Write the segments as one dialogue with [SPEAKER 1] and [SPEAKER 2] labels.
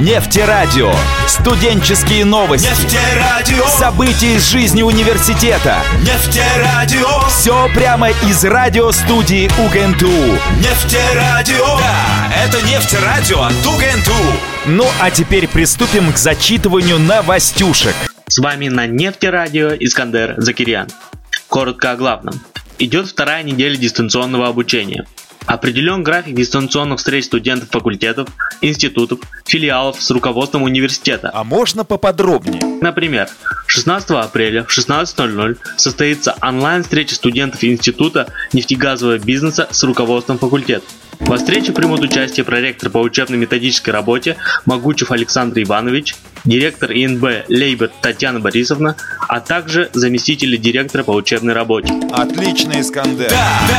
[SPEAKER 1] Нефтерадио. Студенческие новости.
[SPEAKER 2] Нефтерадио.
[SPEAKER 1] События из жизни университета.
[SPEAKER 2] Нефтерадио.
[SPEAKER 1] Все прямо из радиостудии УГНТУ.
[SPEAKER 2] Нефтерадио. Да, это нефтерадио от УГНТУ.
[SPEAKER 1] Ну а теперь приступим к зачитыванию новостюшек.
[SPEAKER 3] С вами на Нефтерадио Искандер Закирян. Коротко о главном. Идет вторая неделя дистанционного обучения. Определен график дистанционных встреч студентов факультетов, институтов, филиалов с руководством университета.
[SPEAKER 1] А можно поподробнее?
[SPEAKER 3] Например, 16 апреля в 16.00 состоится онлайн-встреча студентов института нефтегазового бизнеса с руководством факультета. Во встрече примут участие проректор по учебно-методической работе Могучев Александр Иванович, директор ИНБ Лейбет Татьяна Борисовна, а также заместители директора по учебной работе.
[SPEAKER 1] Отлично, Искандер.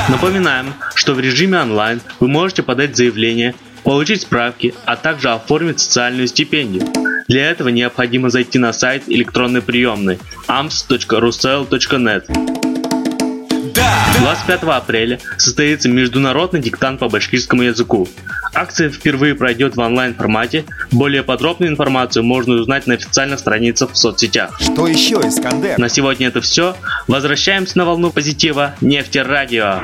[SPEAKER 3] Напоминаем, что в режиме онлайн вы можете подать заявление, получить справки, а также оформить социальную стипендию. Для этого необходимо зайти на сайт электронной приемной ams.rusel.net 25 апреля состоится международный диктант по башкирскому языку. Акция впервые пройдет в онлайн формате. Более подробную информацию можно узнать на официальных страницах в соцсетях.
[SPEAKER 1] Что еще, Искандер?
[SPEAKER 3] На сегодня это все. Возвращаемся на волну позитива Нефтерадио.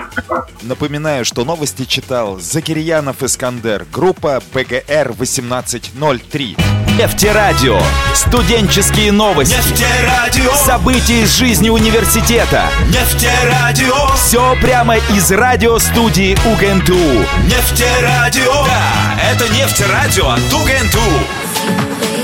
[SPEAKER 1] Напоминаю, что новости читал Закирьянов Искандер, группа ПГР 1803. Нефтерадио. Студенческие новости.
[SPEAKER 2] Нефтерадио.
[SPEAKER 1] События из жизни университета.
[SPEAKER 2] Нефтерадио.
[SPEAKER 1] Все прямо из радиостудии УГНТУ.
[SPEAKER 2] Нефтерадио. Да, это нефтерадио от УГНТУ.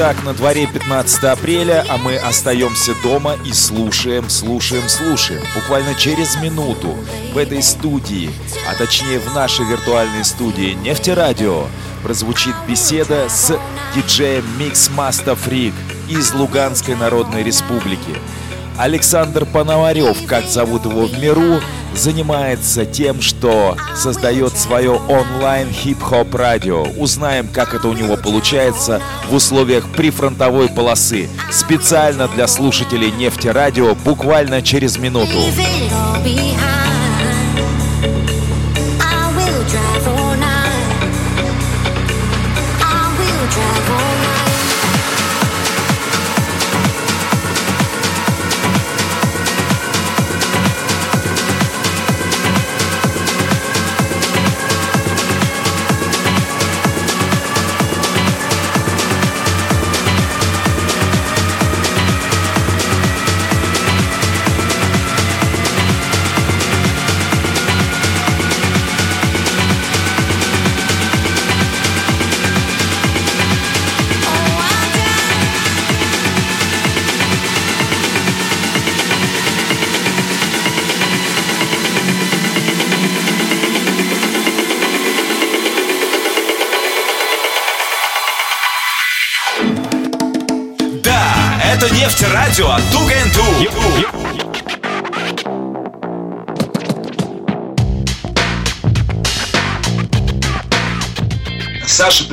[SPEAKER 1] Итак, на дворе 15 апреля, а мы остаемся дома и слушаем, слушаем, слушаем. Буквально через минуту в этой студии, а точнее в нашей виртуальной студии Нефтерадио, прозвучит беседа с диджеем Микс Маста Фрик из Луганской Народной Республики. Александр Пономарев, как зовут его в миру, занимается тем, что создает свое онлайн хип-хоп радио. Узнаем, как это у него получается в условиях прифронтовой полосы. Специально для слушателей нефтерадио буквально через минуту.
[SPEAKER 2] Да,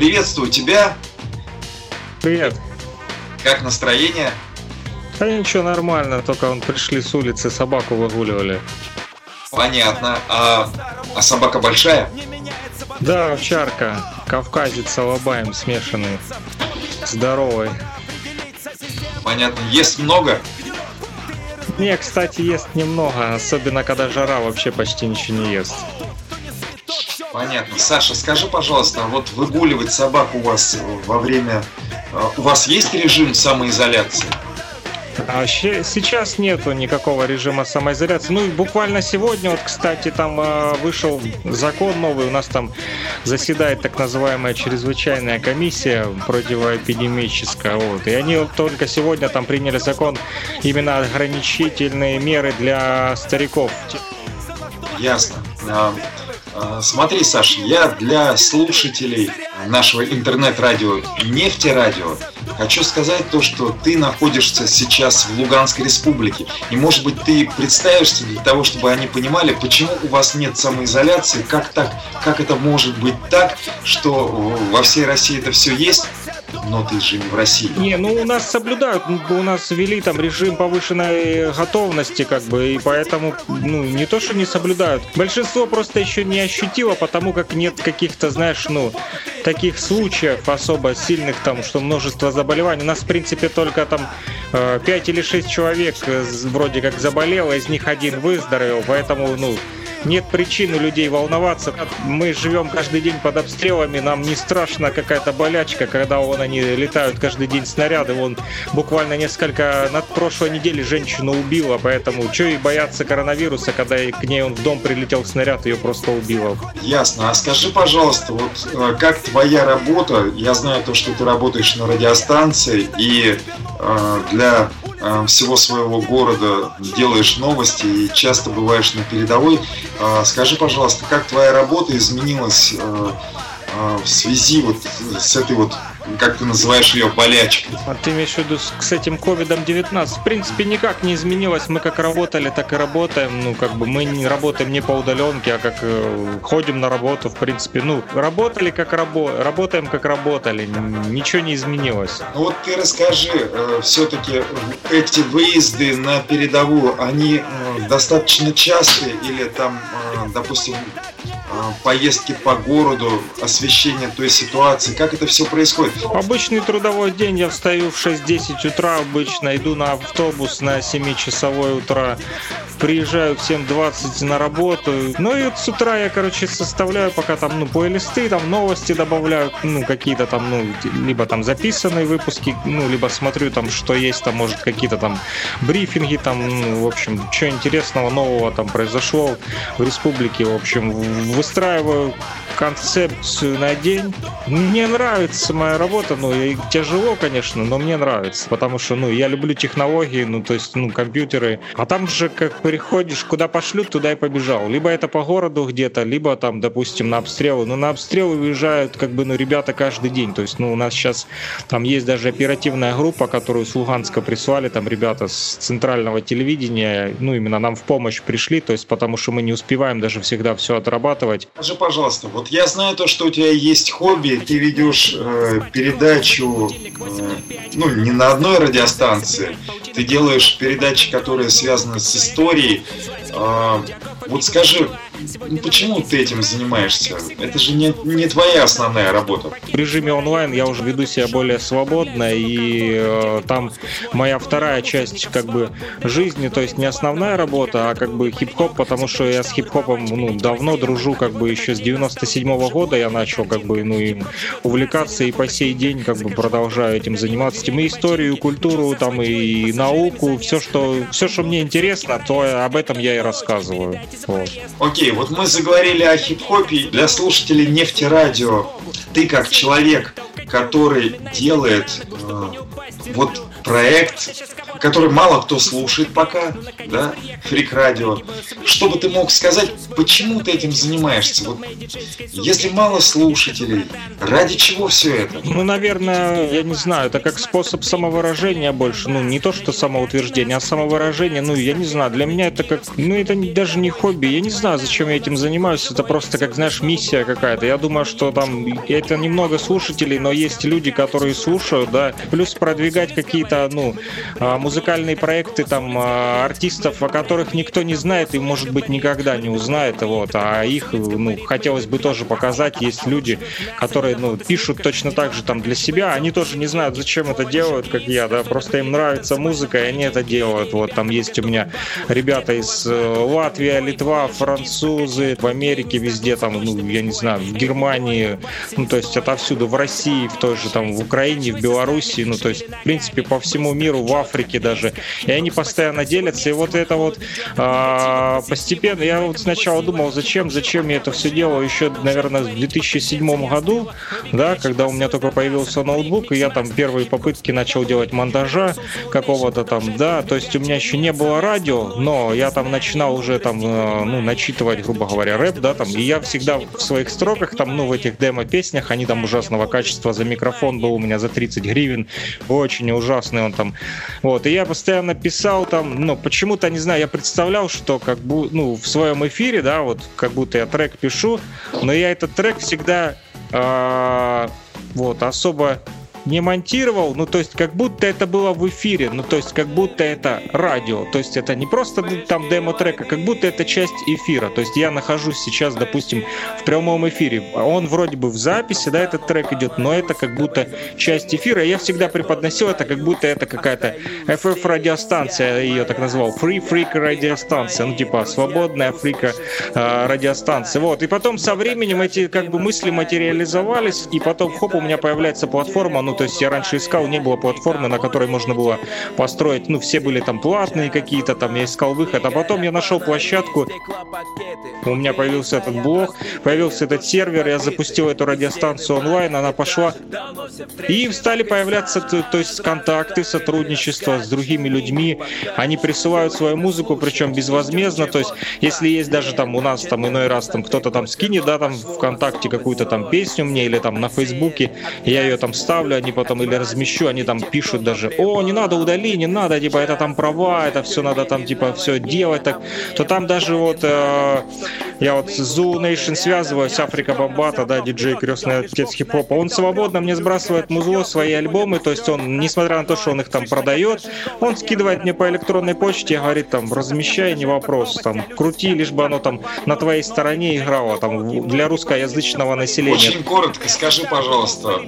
[SPEAKER 4] приветствую тебя.
[SPEAKER 5] Привет.
[SPEAKER 4] Как настроение?
[SPEAKER 5] Да ничего, нормально, только он пришли с улицы, собаку выгуливали.
[SPEAKER 4] Понятно. А, а собака большая?
[SPEAKER 5] Да, овчарка, кавказец с алабаем смешанный. Здоровый.
[SPEAKER 4] Понятно. Ест много?
[SPEAKER 5] Не, кстати, ест немного, особенно когда жара вообще почти ничего не ест.
[SPEAKER 4] Понятно. Саша, скажи, пожалуйста, а вот выгуливать собаку у вас во время... а, У вас есть режим самоизоляции?
[SPEAKER 5] А сейчас нету никакого режима самоизоляции. Ну и буквально сегодня, вот, кстати, там э, вышел закон новый. У нас там заседает так называемая чрезвычайная комиссия противоэпидемическая. Вот. И они только сегодня там приняли закон именно ограничительные меры для стариков.
[SPEAKER 4] Ясно. А, Смотри, Саша, я для слушателей нашего интернет-радио «Нефтерадио» хочу сказать то, что ты находишься сейчас в Луганской республике. И, может быть, ты представишься для того, чтобы они понимали, почему у вас нет самоизоляции, как так, как это может быть так, что во всей России это все есть. Но ты же не в России.
[SPEAKER 5] Не, ну у нас соблюдают, у нас ввели там режим повышенной готовности, как бы, и поэтому, ну, не то, что не соблюдают. Большинство просто еще не ощутило, потому как нет каких-то, знаешь, ну, таких случаев особо сильных там, что множество заболеваний. У нас, в принципе, только там 5 э, или 6 человек э, вроде как заболело, из них один выздоровел, поэтому, ну, нет причин у людей волноваться. Мы живем каждый день под обстрелами, нам не страшно какая-то болячка, когда вон они летают каждый день снаряды. Вон буквально несколько, на прошлой неделе женщину убила, поэтому что и бояться коронавируса, когда к ней он в дом прилетел снаряд, ее просто убило.
[SPEAKER 4] Ясно. А скажи, пожалуйста, вот э, как твоя работа? Я знаю то, что ты работаешь на радиостанции, и э, для всего своего города делаешь новости и часто бываешь на передовой. Э, скажи, пожалуйста, как твоя работа изменилась э, в связи вот с этой вот как ты называешь ее, болячкой.
[SPEAKER 5] А ты имеешь в виду с, с этим ковидом-19? В принципе, никак не изменилось. Мы как работали, так и работаем. Ну, как бы мы не работаем не по удаленке, а как э, ходим на работу, в принципе. Ну, работали как рабо работаем как работали. Ничего не изменилось.
[SPEAKER 4] Ну вот ты расскажи, э, все-таки эти выезды на передовую, они э, достаточно частые или там, э, допустим, поездки по городу, освещение той ситуации, как это все происходит?
[SPEAKER 5] Обычный трудовой день, я встаю в 6-10 утра. Обычно, иду на автобус на 7-часовой утра, приезжаю в 7.20 на работу, ну и с утра я, короче, составляю пока там, ну, плейлисты, там новости добавляю, ну, какие-то там, ну, либо там записанные выпуски, ну, либо смотрю там, что есть, там, может, какие-то там брифинги, там, ну, в общем, что интересного, нового там произошло в республике, в общем, выстраиваю концепцию на день. Мне нравится моя работа, ну, и тяжело, конечно, но мне нравится, потому что, ну, я люблю технологии, ну, то есть, ну, компьютеры. А там же, как приходишь, куда пошлют, туда и побежал. Либо это по городу где-то, либо там, допустим, на обстрелы. Ну, на обстрелы выезжают, как бы, ну, ребята каждый день. То есть, ну, у нас сейчас там есть даже оперативная группа, которую с Луганска прислали, там ребята с центрального телевидения, ну, именно нам в помощь пришли, то есть, потому что мы не успеваем даже всегда все отрабатывать.
[SPEAKER 4] Скажи, пожалуйста, вот вот я знаю то, что у тебя есть хобби, ты ведешь э, передачу, э, ну, не на одной радиостанции, ты делаешь передачи, которые связаны с историей. Э, вот скажи, ну, почему ты этим занимаешься? Это же не, не твоя основная работа.
[SPEAKER 5] В режиме онлайн я уже веду себя более свободно, и э, там моя вторая часть как бы жизни, то есть не основная работа, а как бы хип-хоп, потому что я с хип-хопом ну, давно дружу, как бы еще с 97 -го года я начал как бы ну, им увлекаться и по сей день как бы продолжаю этим заниматься. Тем и историю, культуру, там и науку, все, что, все, что мне интересно, то об этом я и рассказываю.
[SPEAKER 4] Вот. Окей, вот мы заговорили о хип-хопе. Для слушателей нефтерадио ты как человек, который делает э, вот проект, который мало кто слушает пока, да, Фрик Радио. Что бы ты мог сказать, почему ты этим занимаешься? Вот, если мало слушателей, ради чего все это?
[SPEAKER 5] Ну, наверное, я не знаю, это как способ самовыражения больше. Ну, не то, что самоутверждение, а самовыражение. Ну, я не знаю, для меня это как, ну, это даже не хобби. Я не знаю, зачем я этим занимаюсь. Это просто, как, знаешь, миссия какая-то. Я думаю, что там, это немного слушателей, но есть люди, которые слушают, да, плюс продвигать какие-то, ну, а, музыкальные проекты там а, артистов, о которых никто не знает и, может быть, никогда не узнает, вот, а их, ну, хотелось бы тоже показать. Есть люди, которые, ну, пишут точно так же там для себя, они тоже не знают, зачем это делают, как я, да, просто им нравится музыка, и они это делают. Вот там есть у меня ребята из э, Латвии, Литва, французы, в Америке везде, там, ну, я не знаю, в Германии, ну, то есть отовсюду, в России, в той же там, в Украине, в Беларуси, ну, то есть, в принципе, по всему миру, в Африке даже. И они постоянно делятся. И вот это вот а, постепенно, я вот сначала думал, зачем, зачем я это все делал еще, наверное, в 2007 году, да, когда у меня только появился ноутбук, и я там первые попытки начал делать монтажа какого-то там, да, то есть у меня еще не было радио, но я там начинал уже там, э, ну, начитывать, грубо говоря, рэп, да, там, и я всегда в своих строках, там, ну, в этих демо-песнях, они там ужасного качества, за микрофон был у меня за 30 гривен, очень ужасный он там, вот, и я постоянно писал там, ну, почему-то, не знаю, я представлял, что как бы, ну, в своем эфире, да, вот, как будто я трек пишу, но я этот трек всегда, э, вот, особо не монтировал, ну то есть как будто это было в эфире, ну то есть как будто это радио, то есть это не просто там демо-трек, а как будто это часть эфира. То есть я нахожусь сейчас, допустим, в прямом эфире, он вроде бы в записи, да, этот трек идет, но это как будто часть эфира. Я всегда преподносил это, как будто это какая-то FF радиостанция, ее так назвал, Free Freak радиостанция, ну типа свободная фрика э, радиостанция. Вот, и потом со временем эти как бы мысли материализовались, и потом хоп, у меня появляется платформа, ну то есть я раньше искал, не было платформы, на которой можно было построить, ну все были там платные какие-то, там я искал выход, а потом я нашел площадку, у меня появился этот блог, появился этот сервер, я запустил эту радиостанцию онлайн, она пошла, и стали появляться, то, то есть контакты, сотрудничество с другими людьми, они присылают свою музыку, причем безвозмездно, то есть если есть даже там у нас там иной раз там кто-то там скинет, да, там ВКонтакте какую-то там песню мне или там на Фейсбуке, я ее там ставлю, они потом или размещу, они там пишут даже, о, не надо удали, не надо, типа это там права, это все надо там типа все делать, так, то там даже вот э, я вот с Zoo Nation связываюсь, Африка Бомбата, да, диджей крестный отец хип-хопа, он свободно мне сбрасывает музло, свои альбомы, то есть он, несмотря на то, что он их там продает, он скидывает мне по электронной почте, говорит там, размещай, не вопрос, там, крути, лишь бы оно там на твоей стороне играло, там, для русскоязычного населения.
[SPEAKER 4] Очень коротко скажи, пожалуйста,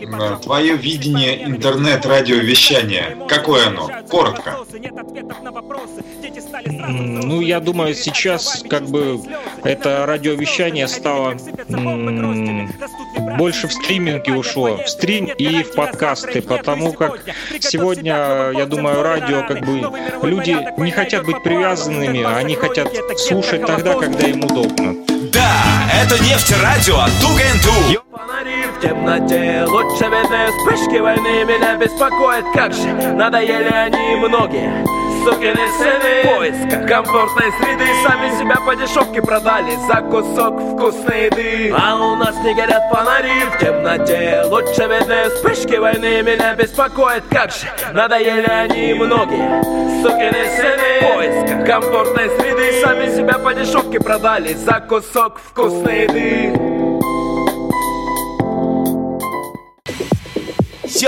[SPEAKER 4] твое видение интернет-радиовещания, какое оно? Коротко.
[SPEAKER 5] Ну, я думаю, сейчас как бы это радиовещание стало больше в стриминге ушло, в стрим и в подкасты, потому как сегодня, я думаю, радио как бы люди не хотят быть привязанными, они хотят слушать тогда, когда им удобно.
[SPEAKER 2] Да, это нефть радио от Тугенту.
[SPEAKER 6] В темноте. Лучше видны вспышки войны Меня беспокоит, как же надоели они многие сукины сыны. Поиск комфортной среды Сами себя по дешевке продали За кусок вкусной еды. А у нас не горят фонари В темноте. Лучше видны вспышки войны Меня беспокоит, как же надоели они многие Сукины сыны. Поиск комфортной среды Сами себя по дешевке продали За кусок вкусной еды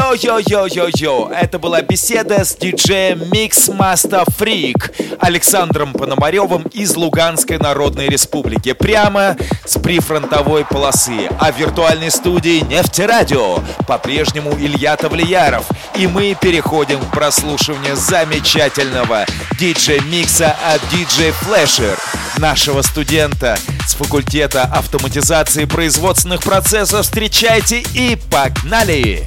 [SPEAKER 1] Йо-йо-йо-йо-йо, это была беседа с диджеем Mix Master Freak Александром Пономаревым из Луганской Народной Республики, прямо с прифронтовой полосы. А в виртуальной студии Нефтерадио по-прежнему Илья Тавлияров. И мы переходим к прослушиванию замечательного диджей-микса от DJ Flasher, нашего студента с факультета автоматизации производственных процессов. Встречайте и погнали!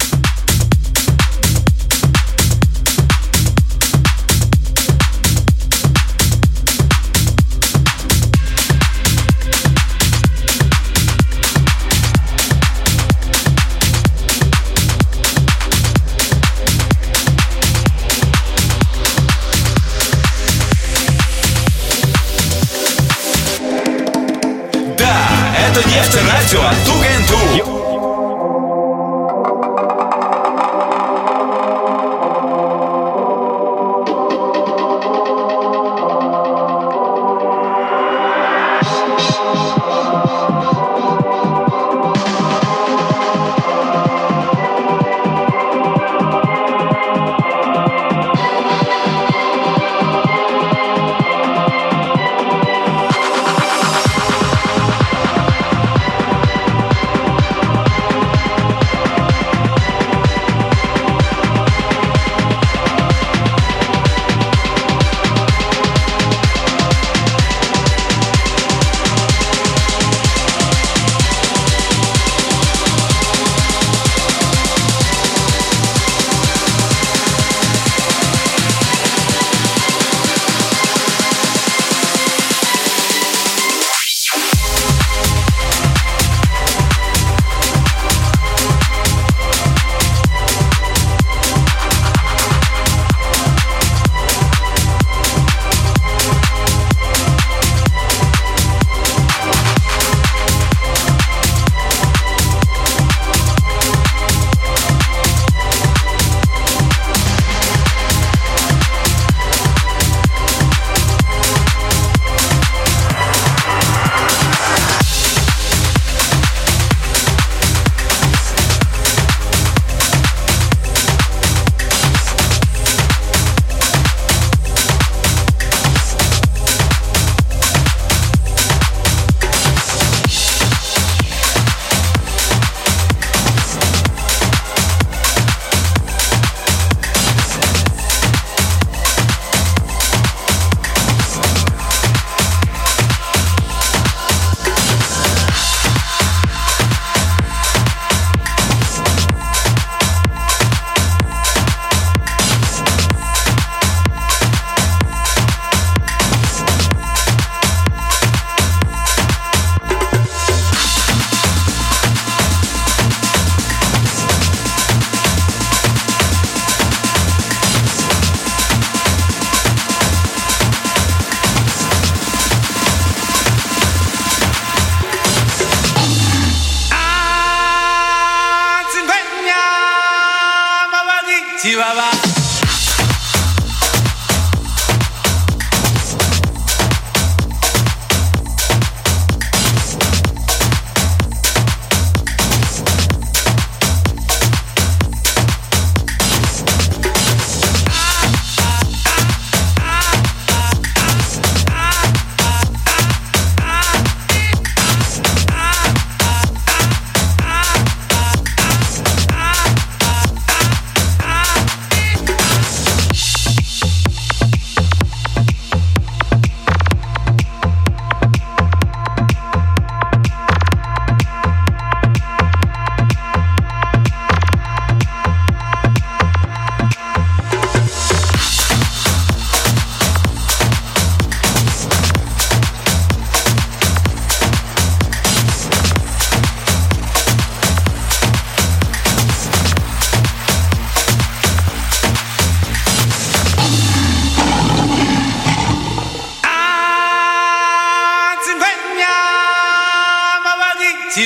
[SPEAKER 2] Это нефтерадио от Тугенту.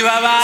[SPEAKER 2] viva
[SPEAKER 7] va.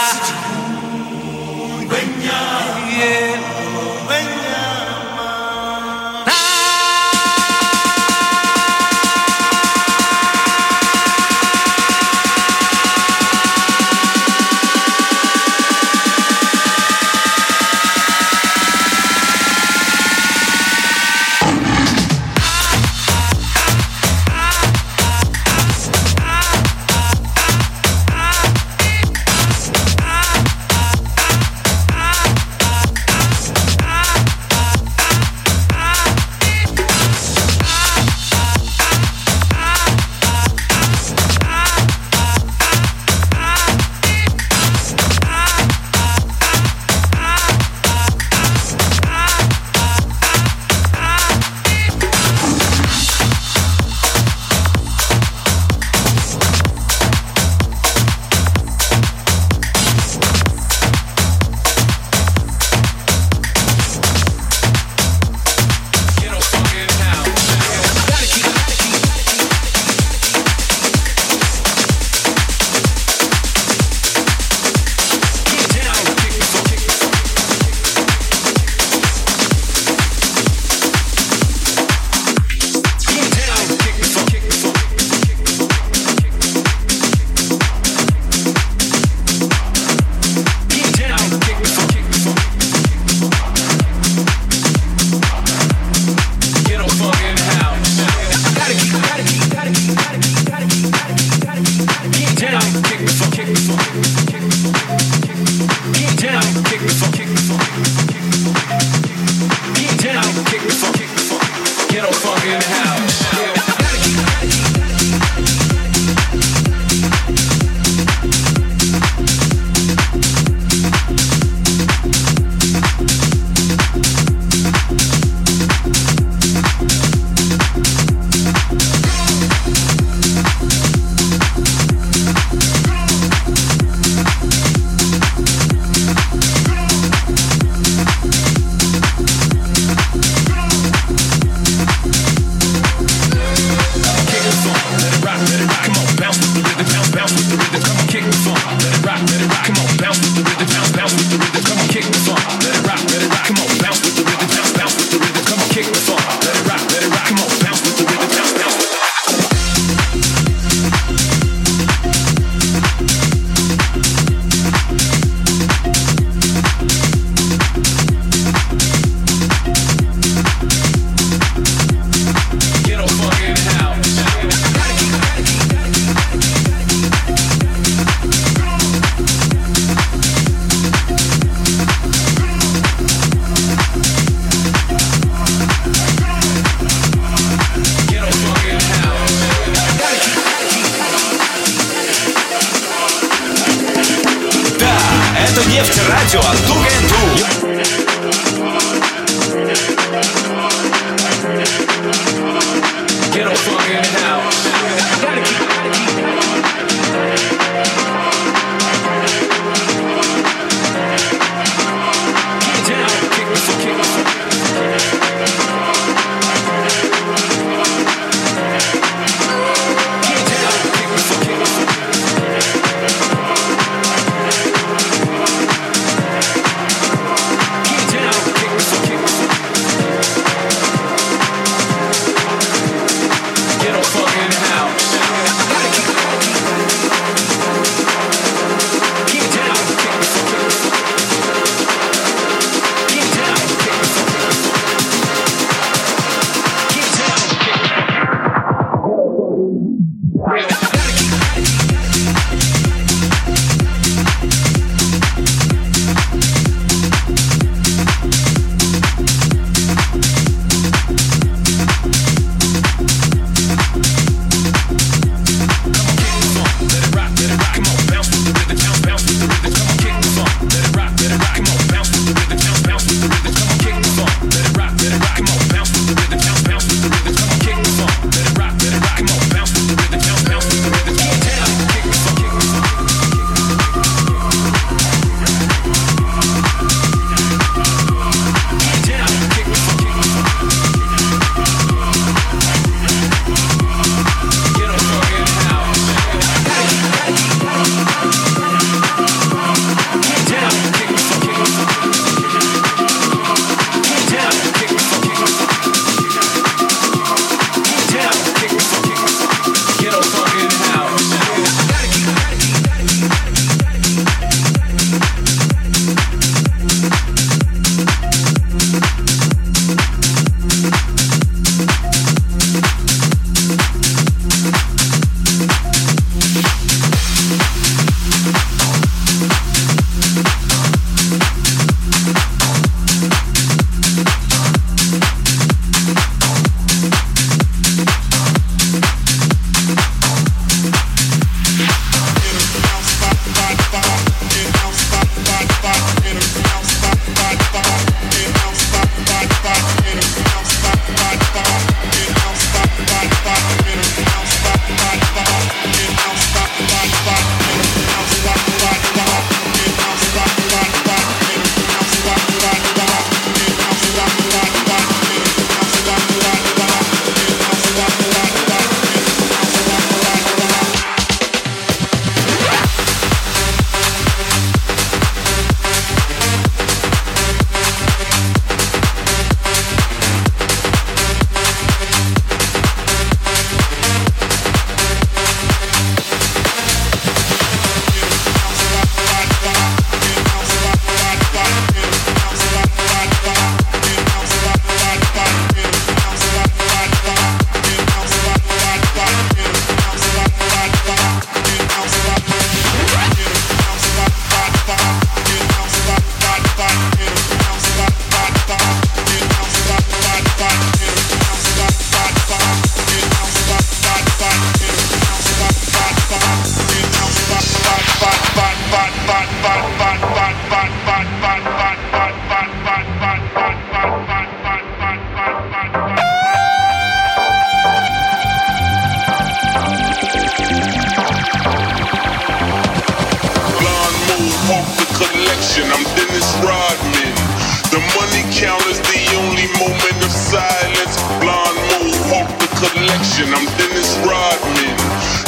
[SPEAKER 8] collection. I'm Dennis Rodman.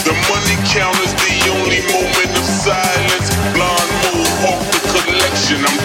[SPEAKER 8] The money count is the only moment of silence. Blonde mohawk, the collection.
[SPEAKER 1] I'm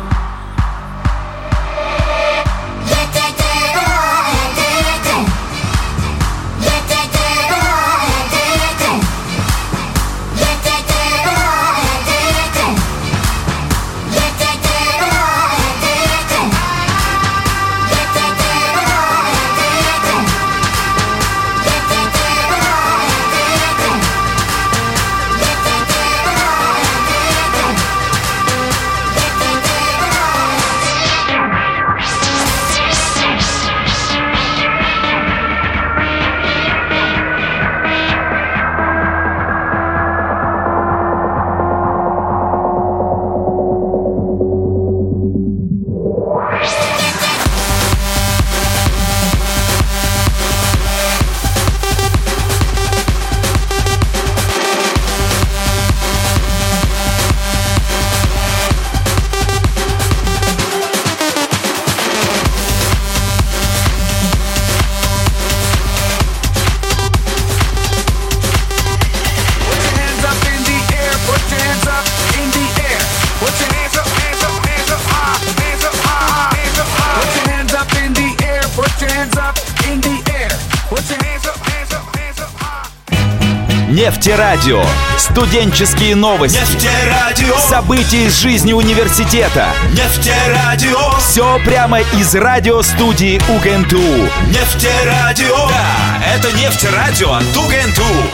[SPEAKER 1] Нефтерадио. Студенческие новости.
[SPEAKER 2] Нефтерадио.
[SPEAKER 1] События из жизни университета.
[SPEAKER 2] Нефтерадио.
[SPEAKER 1] Все прямо из радиостудии УГНТУ.
[SPEAKER 2] Нефтерадио. Да, это нефтерадио от УГНТУ.